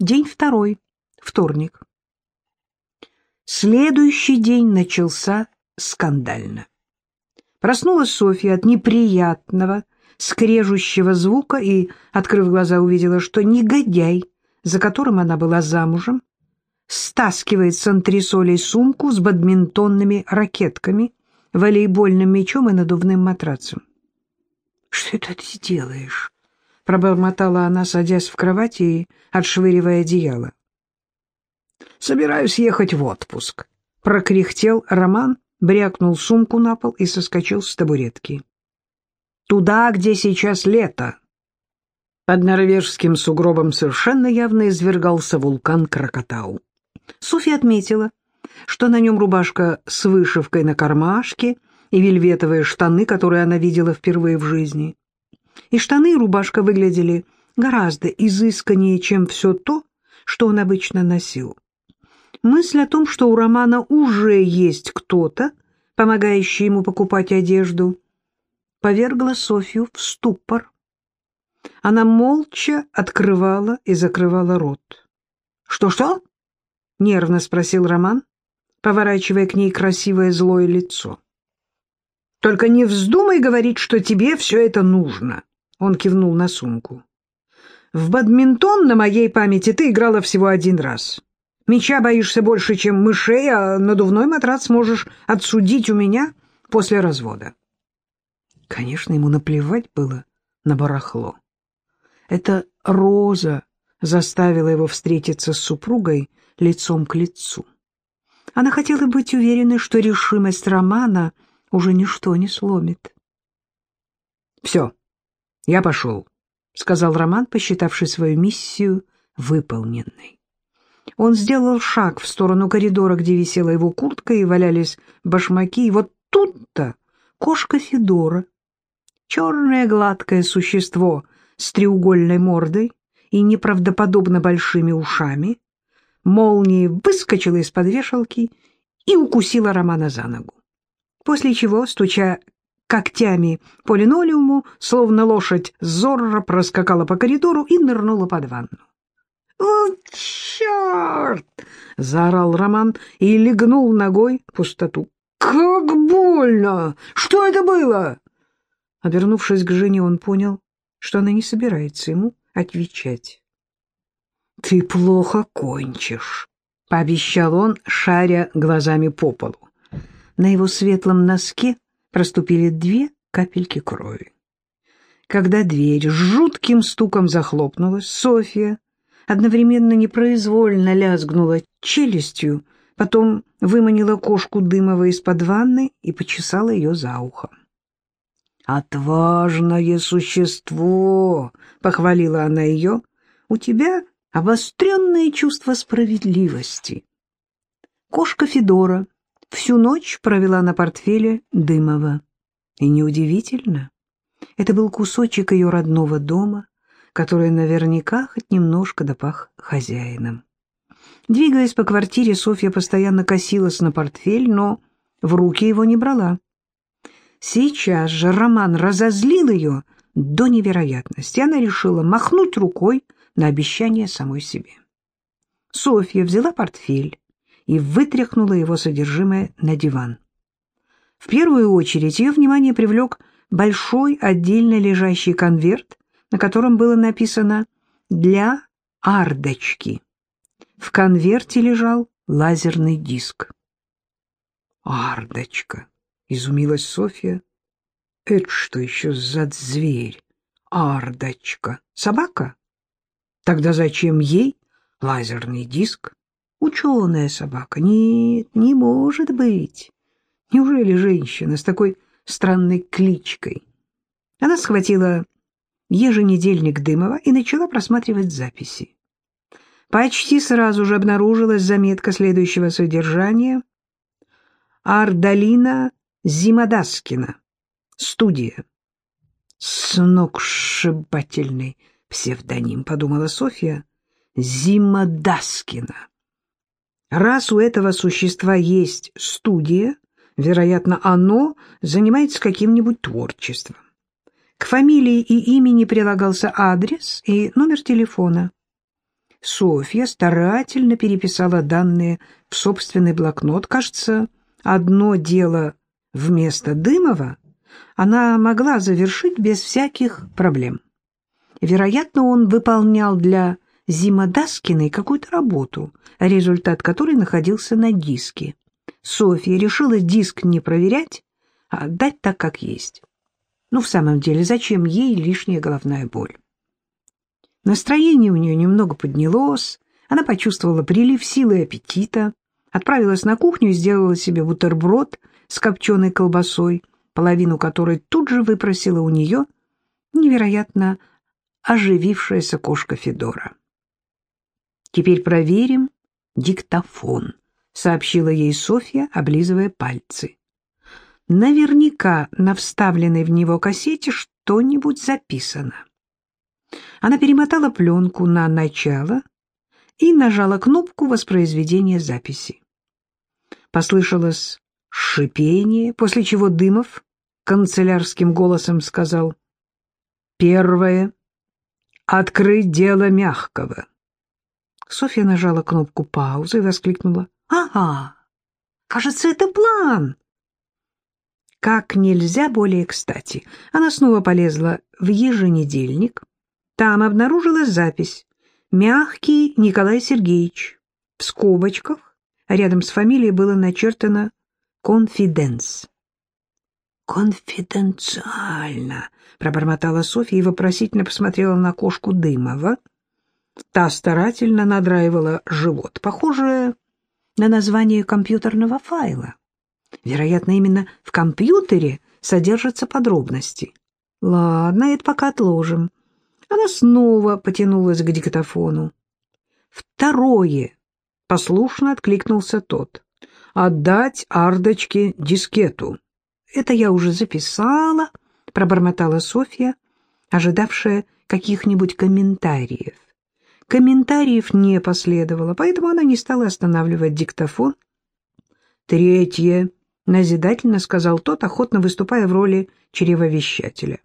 День второй, вторник. Следующий день начался скандально. Проснулась Софья от неприятного, скрежущего звука и, открыв глаза, увидела, что негодяй, за которым она была замужем, стаскивает с антресолей сумку с бадминтонными ракетками, волейбольным мячом и надувным матрацем. — Что это ты делаешь? — пробормотала она, садясь в кровати и отшвыривая одеяло. — Собираюсь ехать в отпуск. Прокряхтел Роман, брякнул сумку на пол и соскочил с табуретки. Туда, где сейчас лето. Под норвежским сугробом совершенно явно извергался вулкан Кракатау. Софья отметила, что на нем рубашка с вышивкой на кармашке и вельветовые штаны, которые она видела впервые в жизни. И штаны и рубашка выглядели гораздо изысканнее, чем все то, что он обычно носил. Мысль о том, что у Романа уже есть кто-то, помогающий ему покупать одежду, повергла Софью в ступор. Она молча открывала и закрывала рот. «Что-что?» — нервно спросил Роман, поворачивая к ней красивое злое лицо. «Только не вздумай говорить, что тебе все это нужно», — он кивнул на сумку. «В бадминтон на моей памяти ты играла всего один раз. Меча боишься больше, чем мышей, а надувной матрац можешь отсудить у меня после развода. Конечно, ему наплевать было на барахло. Это Роза заставила его встретиться с супругой лицом к лицу. Она хотела быть уверенной, что решимость Романа уже ничто не сломит. «Все, я пошел», — сказал Роман, посчитавший свою миссию выполненной. Он сделал шаг в сторону коридора, где висела его куртка и валялись башмаки, и вот тут-то кошка Федора, черное гладкое существо с треугольной мордой и неправдоподобно большими ушами, молнией выскочила из-под вешалки и укусила Романа за ногу. После чего, стуча когтями по линолеуму, словно лошадь зорро проскакала по коридору и нырнула под ванну. «О, черт!» — заорал Роман и легнул ногой пустоту. «Как больно! Что это было?» Обернувшись к Жене, он понял, что она не собирается ему отвечать. «Ты плохо кончишь», — пообещал он, шаря глазами по полу. На его светлом носке проступили две капельки крови. Когда дверь с жутким стуком захлопнулась, Софья одновременно непроизвольно лязгнула челюстью, потом выманила кошку Дымова из-под ванны и почесала ее за ухом. «Отважное существо!» — похвалила она ее. «У тебя обостренное чувство справедливости». Кошка Федора всю ночь провела на портфеле Дымова. И неудивительно, это был кусочек ее родного дома, который наверняка хоть немножко допах хозяином. Двигаясь по квартире, Софья постоянно косилась на портфель, но в руки его не брала. Сейчас же Роман разозлил ее до невероятности. Она решила махнуть рукой на обещание самой себе. Софья взяла портфель и вытряхнула его содержимое на диван. В первую очередь ее внимание привлек большой отдельно лежащий конверт на котором было написано «Для ардочки». В конверте лежал лазерный диск. «Ардочка!» — изумилась Софья. «Это что еще за зверь? Ардочка. Собака? Тогда зачем ей лазерный диск? Ученая собака? Нет, не может быть. Неужели женщина с такой странной кличкой?» Она схватила еженедельник Дымова и начала просматривать записи. Почти сразу же обнаружилась заметка следующего содержания. Ардалина Зимодаскина. Студия. Сногсшибательный псевдоним, подумала Софья. Зимодаскина. Раз у этого существа есть студия, вероятно, оно занимается каким-нибудь творчеством. К фамилии и имени прилагался адрес и номер телефона. Софья старательно переписала данные в собственный блокнот. Кажется, одно дело вместо Дымова она могла завершить без всяких проблем. Вероятно, он выполнял для Зимодаскиной какую-то работу, результат которой находился на диске. Софья решила диск не проверять, а отдать так, как есть. Ну, в самом деле, зачем ей лишняя головная боль? Настроение у нее немного поднялось, она почувствовала прилив силы и аппетита, отправилась на кухню и сделала себе бутерброд с копченой колбасой, половину которой тут же выпросила у нее невероятно оживившаяся кошка Федора. «Теперь проверим диктофон», — сообщила ей Софья, облизывая пальцы. «Наверняка на вставленной в него кассете что-нибудь записано». Она перемотала пленку на начало и нажала кнопку воспроизведения записи. Послышалось шипение, после чего Дымов канцелярским голосом сказал «Первое. Открыть дело мягкого». Софья нажала кнопку паузы и воскликнула «Ага, кажется, это план». Как нельзя более кстати, она снова полезла в еженедельник, там обнаружилась запись «Мягкий Николай Сергеевич». В скобочках рядом с фамилией было начертано «Конфиденс». «Конфиденциально», — пробормотала Софья и вопросительно посмотрела на кошку Дымова. Та старательно надраивала живот, похоже на название компьютерного файла. Вероятно, именно в компьютере содержатся подробности. Ладно, это пока отложим. Она снова потянулась к диктофону. Второе. Послушно откликнулся тот. Отдать Ардочке дискету. Это я уже записала, пробормотала Софья, ожидавшая каких-нибудь комментариев. Комментариев не последовало, поэтому она не стала останавливать диктофон. Третье, назидательно сказал тот, охотно выступая в роли чревовещателя.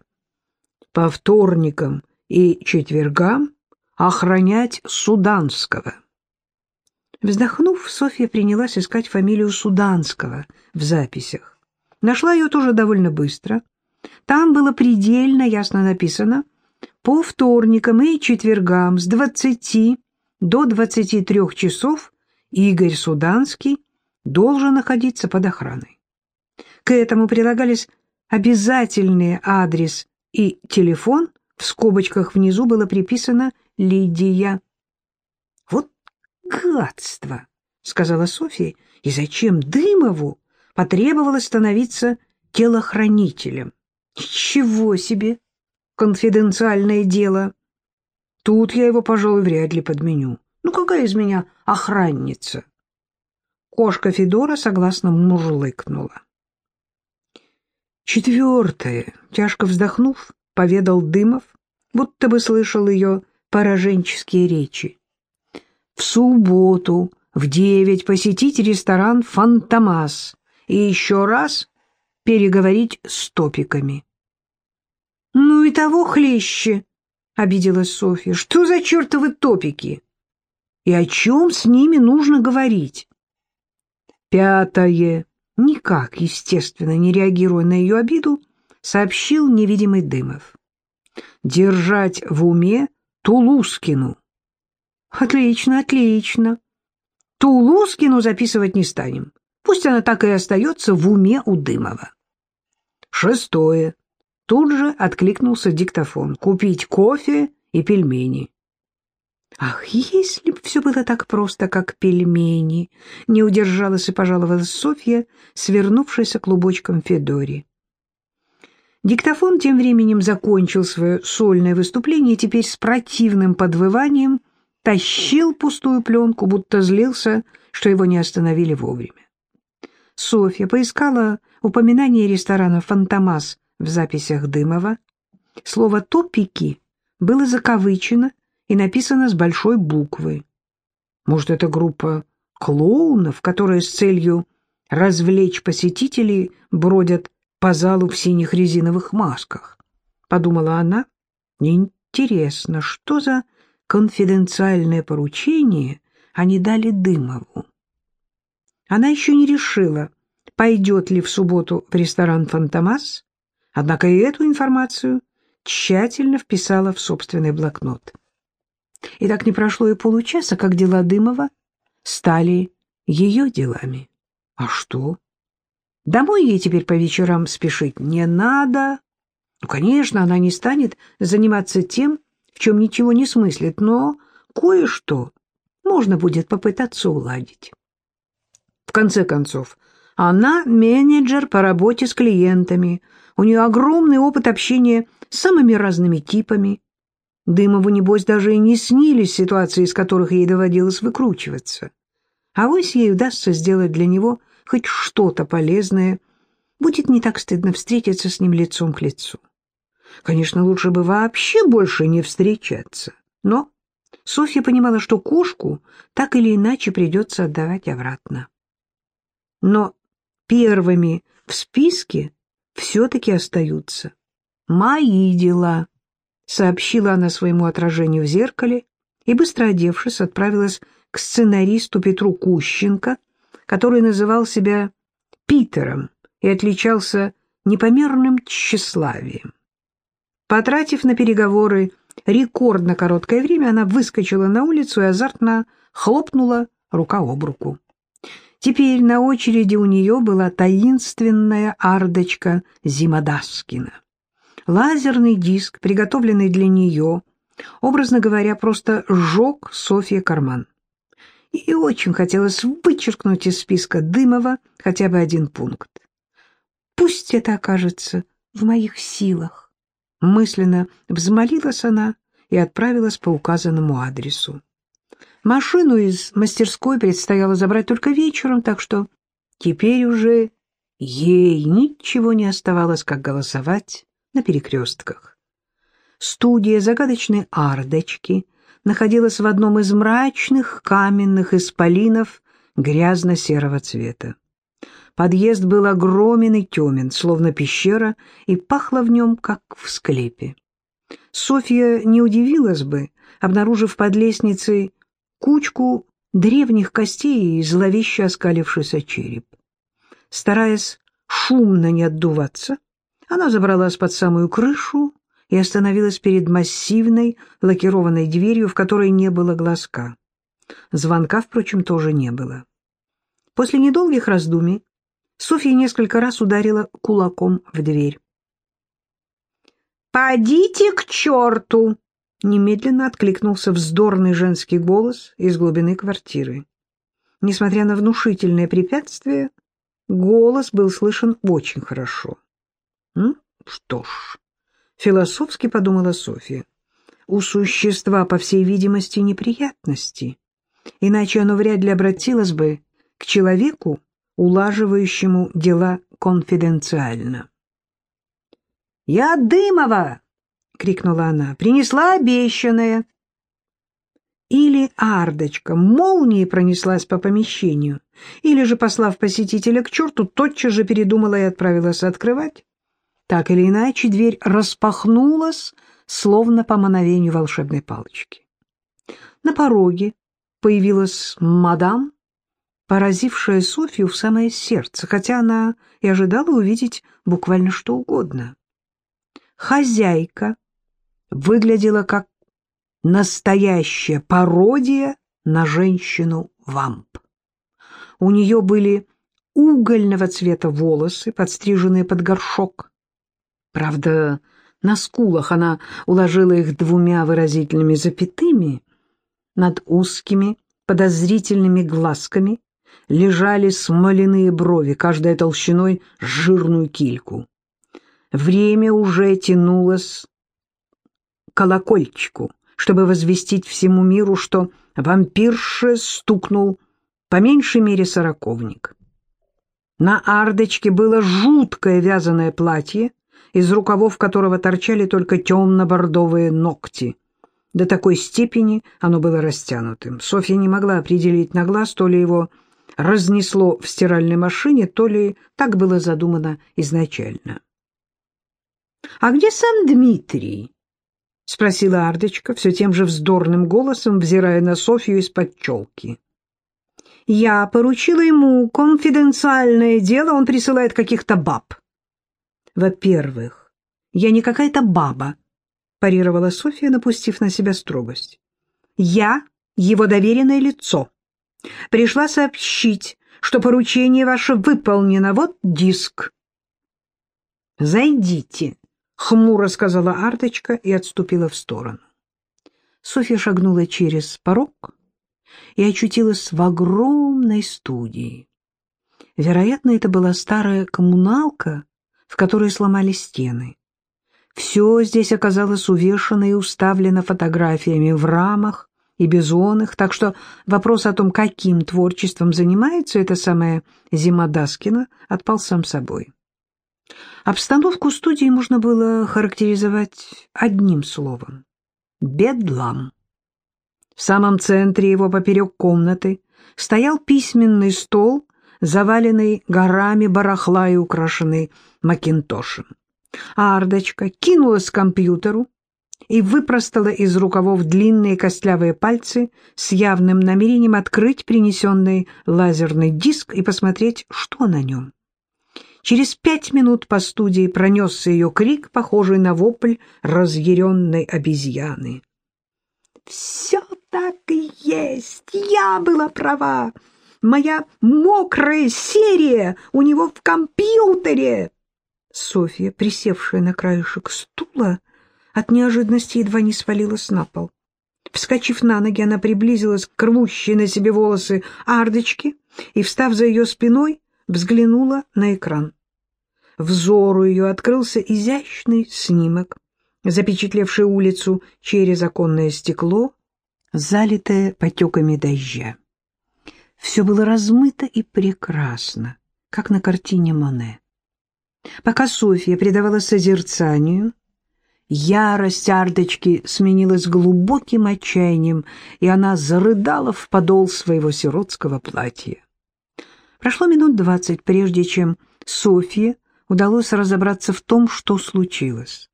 По вторникам и четвергам охранять Суданского. Вздохнув, Софья принялась искать фамилию Суданского в записях. Нашла ее тоже довольно быстро. Там было предельно ясно написано «По вторникам и четвергам с 20 до 23 часов Игорь Суданский должен находиться под охраной». К этому прилагались обязательный адрес и телефон в скобочках внизу было приписано «Лидия». «Вот гадство!» — сказала Софья. «И зачем Дымову потребовалось становиться телохранителем? Чего себе! Конфиденциальное дело! Тут я его, пожалуй, вряд ли подменю. Ну, какая из меня охранница?» Кошка Федора согласно мурлыкнула. Четвертое. Тяжко вздохнув, поведал Дымов, будто бы слышал ее пораженческие речи. В субботу в девять посетить ресторан «Фантомас» и еще раз переговорить с топиками. «Ну и того хлеще!» — обиделась Софья. «Что за чертовы топики? И о чем с ними нужно говорить?» Пятое. Никак, естественно, не реагируя на ее обиду, сообщил невидимый Дымов. «Держать в уме Тулускину». «Отлично, отлично. Тулускину записывать не станем. Пусть она так и остается в уме у Дымова». Шестое. Тут же откликнулся диктофон. «Купить кофе и пельмени». Ах, если б все было так просто, как пельмени, не удержалась и пожаловалась Софья, свернувшаяся клубочком Федоре. Диктофон тем временем закончил свое сольное выступление и теперь с противным подвыванием тащил пустую пленку, будто злился, что его не остановили вовремя. Софья поискала упоминание ресторана «Фантомас» в записях Дымова. Слово «топики» было закавычено и написано с большой буквы. Может, это группа клоунов, которые с целью развлечь посетителей бродят по залу в синих резиновых масках. Подумала она, интересно, что за конфиденциальное поручение они дали Дымову. Она еще не решила, пойдет ли в субботу в ресторан «Фантомас», однако и эту информацию тщательно вписала в собственный блокнот. И так не прошло и получаса, как дела Дымова стали ее делами. А что? Домой ей теперь по вечерам спешить не надо. Ну, конечно, она не станет заниматься тем, в чем ничего не смыслит, но кое-что можно будет попытаться уладить. В конце концов, она менеджер по работе с клиентами, у нее огромный опыт общения с самыми разными типами. Дымову, небось, даже и не снились ситуации, из которых ей доводилось выкручиваться. А вось ей удастся сделать для него хоть что-то полезное, будет не так стыдно встретиться с ним лицом к лицу. Конечно, лучше бы вообще больше не встречаться, но Софья понимала, что кошку так или иначе придется отдавать обратно. Но первыми в списке все-таки остаются мои дела, сообщила она своему отражению в зеркале и, быстро одевшись, отправилась к сценаристу Петру Кущенко, который называл себя Питером и отличался непомерным тщеславием. Потратив на переговоры рекордно короткое время, она выскочила на улицу и азартно хлопнула рука об руку. Теперь на очереди у нее была таинственная ардочка Зимодаскина. Лазерный диск, приготовленный для нее, образно говоря, просто сжег Софья карман. И очень хотелось вычеркнуть из списка Дымова хотя бы один пункт. Пусть это окажется в моих силах. Мысленно взмолилась она и отправилась по указанному адресу. Машину из мастерской предстояло забрать только вечером, так что теперь уже ей ничего не оставалось, как голосовать на перекрестках. Студия загадочной ардочки находилась в одном из мрачных каменных исполинов грязно-серого цвета. Подъезд был огромен и темен, словно пещера, и пахло в нем, как в склепе. Софья не удивилась бы, обнаружив под лестницей кучку древних костей и зловеще оскалившийся череп. Стараясь шумно не отдуваться, она забралась под самую крышу и остановилась перед массивной лакированной дверью, в которой не было глазка. Звонка, впрочем, тоже не было. После недолгих раздумий Софья несколько раз ударила кулаком в дверь. «Подите к черту!» Немедленно откликнулся вздорный женский голос из глубины квартиры. Несмотря на внушительное препятствие, голос был слышен очень хорошо. «Ну, что ж», — философски подумала Софья, — «у существа, по всей видимости, неприятности, иначе оно вряд ли обратилось бы к человеку, улаживающему дела конфиденциально». «Я Дымова!» — крикнула она. «Принесла обещанное!» Или ардочка молнией пронеслась по помещению, или же, послав посетителя к черту, тотчас же передумала и отправилась открывать. Так или иначе, дверь распахнулась, словно по мановению волшебной палочки. На пороге появилась мадам, поразившая Софью в самое сердце, хотя она и ожидала увидеть буквально что угодно. Хозяйка выглядела как настоящая пародия на женщину-вамп. У нее были угольного цвета волосы, подстриженные под горшок. Правда, на скулах она уложила их двумя выразительными запятыми. Над узкими подозрительными глазками лежали смоляные брови, каждая толщиной жирную кильку. Время уже тянулось колокольчику, чтобы возвестить всему миру, что вампирше стукнул по меньшей мере сороковник. На ардочке было жуткое вязаное платье, из рукавов которого торчали только темно-бордовые ногти. До такой степени оно было растянутым. Софья не могла определить на глаз, то ли его разнесло в стиральной машине, то ли так было задумано изначально. «А где сам Дмитрий?» Спросила Ардочка, все тем же вздорным голосом, взирая на Софью из-под челки. «Я поручила ему конфиденциальное дело, он присылает каких-то баб». «Во-первых, я не какая-то баба», — парировала Софья, напустив на себя строгость. «Я его доверенное лицо. Пришла сообщить, что поручение ваше выполнено. Вот диск». «Зайдите», — хмуро сказала Арточка и отступила в сторону. Софья шагнула через порог и очутилась в огромной студии. Вероятно, это была старая коммуналка, в которой сломали стены. Все здесь оказалось увешано и уставлено фотографиями в рамах и бизонах, так что вопрос о том, каким творчеством занимается эта самая Зима Даскина, отпал сам собой. Обстановку студии можно было характеризовать одним словом — бедлам. В самом центре его поперек комнаты стоял письменный стол, заваленный горами барахла и украшенный макинтошем. Ардочка кинулась к компьютеру и выпростала из рукавов длинные костлявые пальцы с явным намерением открыть принесенный лазерный диск и посмотреть, что на нем. Через пять минут по студии пронесся ее крик, похожий на вопль разъяренной обезьяны. «Все так и есть! Я была права! Моя мокрая серия у него в компьютере!» Софья, присевшая на краешек стула, от неожиданности едва не свалилась на пол. Вскочив на ноги, она приблизилась к рвущей на себе волосы ардочке и, встав за ее спиной, взглянула на экран. Взору ее открылся изящный снимок, запечатлевший улицу через оконное стекло, залитое потеками дождя. Все было размыто и прекрасно, как на картине Моне. Пока Софья предавалась созерцанию, ярость Ардочки сменилась глубоким отчаянием, и она зарыдала в подол своего сиротского платья. Прошло минут двадцать, прежде чем Софья удалось разобраться в том, что случилось.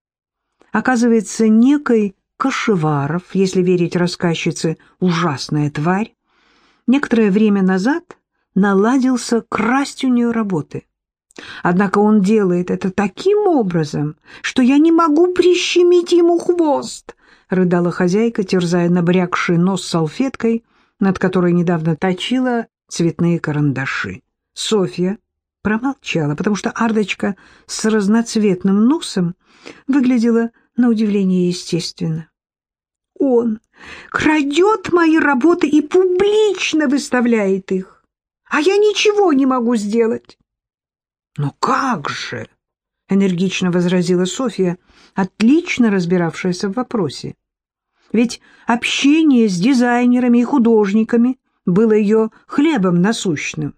Оказывается, некой Кашеваров, если верить рассказчице, ужасная тварь, некоторое время назад наладился красть у нее работы. Однако он делает это таким образом, что я не могу прищемить ему хвост, — рыдала хозяйка, терзая набрякший нос салфеткой, над которой недавно точила цветные карандаши. Софья промолчала, потому что Ардочка с разноцветным носом выглядела на удивление естественно. Он крадет мои работы и публично выставляет их, а я ничего не могу сделать. «Но как же?» — энергично возразила Софья, отлично разбиравшаяся в вопросе. Ведь общение с дизайнерами и художниками было ее хлебом насущным.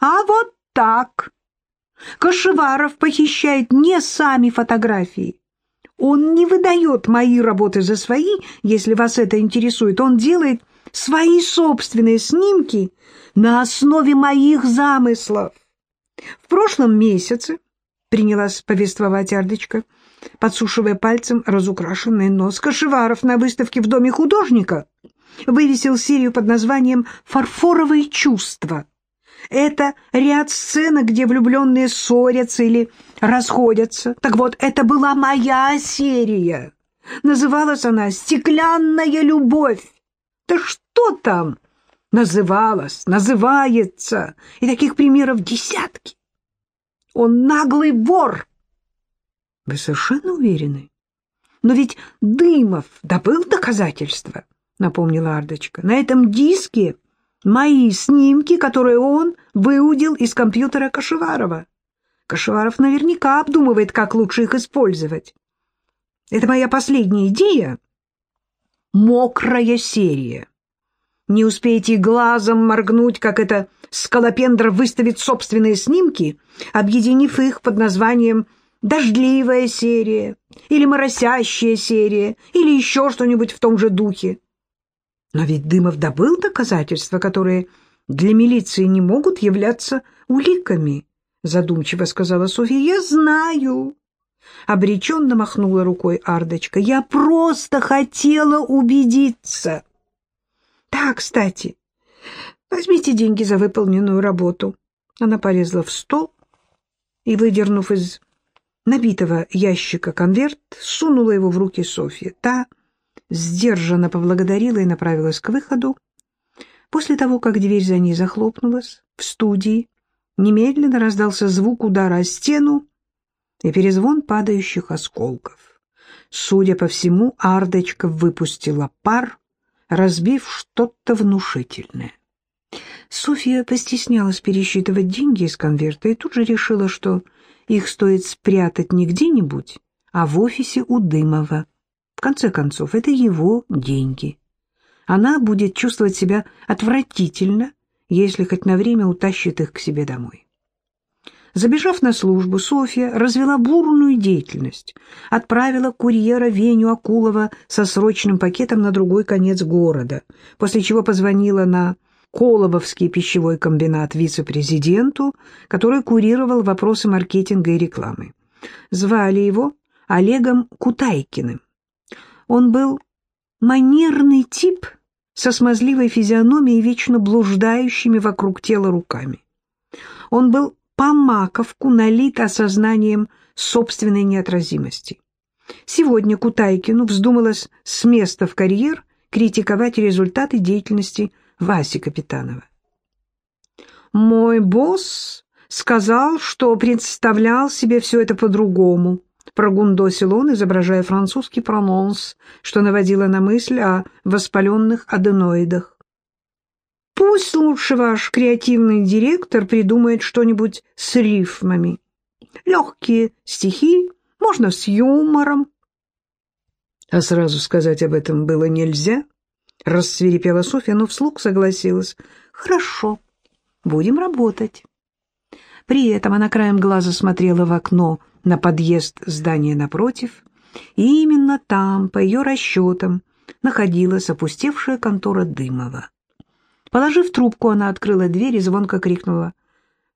«А вот так. Кашеваров похищает не сами фотографии. Он не выдает мои работы за свои, если вас это интересует. Он делает свои собственные снимки на основе моих замыслов. В прошлом месяце, принялась повествовать Ардочка, подсушивая пальцем разукрашенный нос, Кашеваров на выставке в Доме художника вывесил серию под названием «Фарфоровые чувства». Это ряд сценок, где влюбленные ссорятся или расходятся. Так вот, это была моя серия. Называлась она «Стеклянная любовь». Да что там? Называлась, называется. И таких примеров десятки. Он наглый вор. Вы совершенно уверены? Но ведь Дымов добыл доказательства, напомнила Ардочка. На этом диске мои снимки, которые он выудил из компьютера Кашеварова. Кашеваров наверняка обдумывает, как лучше их использовать. Это моя последняя идея. Мокрая серия. Не успеете глазом моргнуть, как эта скалопендра выставит собственные снимки, объединив их под названием «Дождливая серия» или «Моросящая серия» или еще что-нибудь в том же духе. Но ведь Дымов добыл доказательства, которые для милиции не могут являться уликами, задумчиво сказала Софья. Я знаю. — обреченно махнула рукой Ардочка. «Я просто хотела убедиться». «Да, кстати, возьмите деньги за выполненную работу». Она полезла в стол и, выдернув из набитого ящика конверт, сунула его в руки Софье. Та сдержанно поблагодарила и направилась к выходу. После того, как дверь за ней захлопнулась, в студии немедленно раздался звук удара о стену и перезвон падающих осколков. Судя по всему, Ардочка выпустила пар, разбив что-то внушительное. Софья постеснялась пересчитывать деньги из конверта и тут же решила, что их стоит спрятать не где-нибудь, а в офисе у Дымова. В конце концов, это его деньги. Она будет чувствовать себя отвратительно, если хоть на время утащит их к себе домой. Забежав на службу, Софья развела бурную деятельность, отправила курьера Веню Акулова со срочным пакетом на другой конец города, после чего позвонила на Колобовский пищевой комбинат вице-президенту, который курировал вопросы маркетинга и рекламы. Звали его Олегом Кутайкиным. Он был манерный тип со смазливой физиономией, вечно блуждающими вокруг тела руками. Он был по маковку налит осознанием собственной неотразимости. Сегодня Кутайкину вздумалось с места в карьер критиковать результаты деятельности Васи Капитанова. «Мой босс сказал, что представлял себе все это по-другому», прогундосил он, изображая французский прононс, что наводило на мысль о воспаленных аденоидах. «Пусть лучше ваш креативный директор придумает что-нибудь с рифмами. Легкие стихи, можно с юмором». А сразу сказать об этом было нельзя. Рассверепела Софья, но вслух согласилась. «Хорошо, будем работать». При этом она краем глаза смотрела в окно на подъезд здания напротив, и именно там, по ее расчетам, находилась опустевшая контора Дымова. Положив трубку, она открыла дверь и звонко крикнула.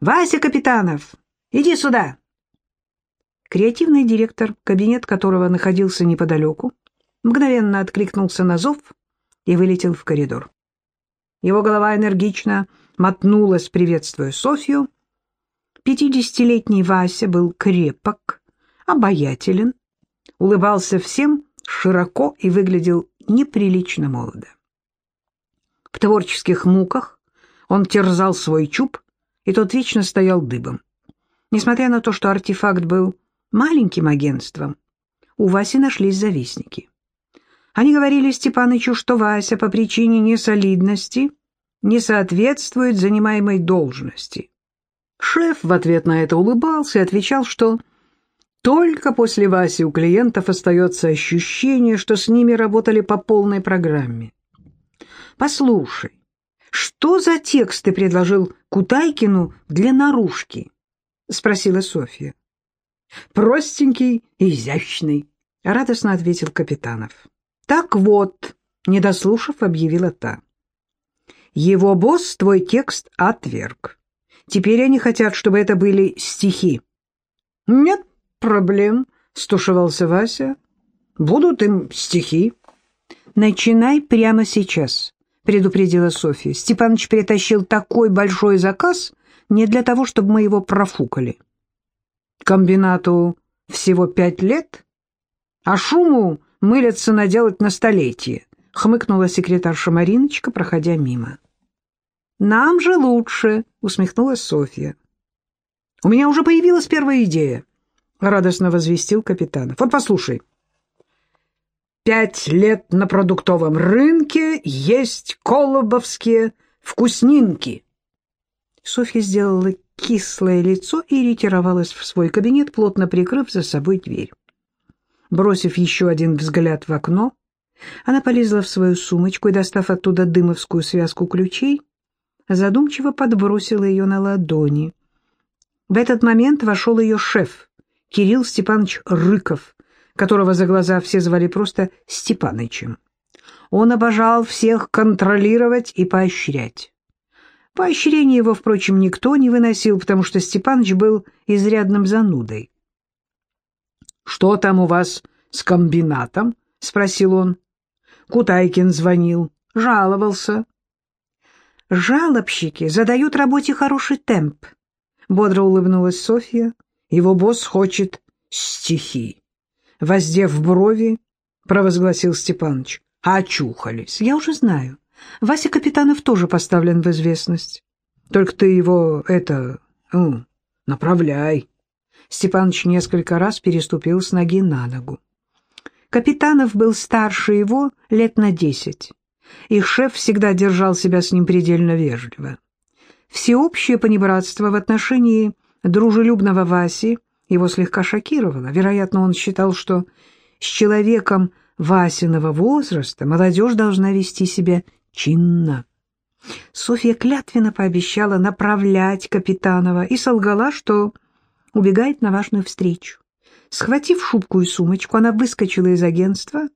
«Вася Капитанов, иди сюда!» Креативный директор, кабинет которого находился неподалеку, мгновенно откликнулся на зов и вылетел в коридор. Его голова энергично мотнулась, приветствуя Софью. Пятидесятилетний Вася был крепок, обаятелен, улыбался всем широко и выглядел неприлично молодо. В творческих муках он терзал свой чуб, и тот вечно стоял дыбом. Несмотря на то, что артефакт был маленьким агентством, у Васи нашлись завистники. Они говорили Степанычу, что Вася по причине несолидности не соответствует занимаемой должности. Шеф в ответ на это улыбался и отвечал, что только после Васи у клиентов остается ощущение, что с ними работали по полной программе. «Послушай, что за текст ты предложил Кутайкину для наружки?» — спросила Софья. «Простенький и изящный», — радостно ответил Капитанов. «Так вот», — не дослушав, объявила та. «Его босс твой текст отверг. Теперь они хотят, чтобы это были стихи». «Нет проблем», — стушевался Вася. «Будут им стихи». «Начинай прямо сейчас», — предупредила Софья. «Степаныч притащил такой большой заказ не для того, чтобы мы его профукали». «Комбинату всего пять лет, а шуму мылятся наделать на столетие», — хмыкнула секретарша Мариночка, проходя мимо. «Нам же лучше», — усмехнулась Софья. «У меня уже появилась первая идея», — радостно возвестил капитан. «Вот послушай. Пять лет на продуктовом рынке есть колобовские вкуснинки». Софья сделала кислое лицо и ретировалась в свой кабинет, плотно прикрыв за собой дверь. Бросив еще один взгляд в окно, она полезла в свою сумочку и, достав оттуда дымовскую связку ключей, задумчиво подбросила ее на ладони. В этот момент вошел ее шеф, Кирилл Степанович Рыков, которого за глаза все звали просто Степанычем. Он обожал всех контролировать и поощрять. Поощрение его, впрочем, никто не выносил, потому что Степаныч был изрядным занудой. «Что там у вас с комбинатом?» — спросил он. Кутайкин звонил, жаловался. «Жалобщики задают работе хороший темп», — бодро улыбнулась Софья. «Его босс хочет стихи». Воздев брови, провозгласил Степаныч. «Очухались. Я уже знаю. Вася Капитанов тоже поставлен в известность. Только ты его, это, ну, направляй». Степаныч несколько раз переступил с ноги на ногу. Капитанов был старше его лет на десять. Их шеф всегда держал себя с ним предельно вежливо. Всеобщее понебратство в отношении дружелюбного Васи его слегка шокировало. Вероятно, он считал, что с человеком Васиного возраста молодежь должна вести себя чинно. Софья клятвенно пообещала направлять Капитанова и солгала, что убегает на важную встречу. Схватив шубку и сумочку, она выскочила из агентства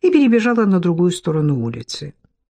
и перебежала на другую сторону улицы.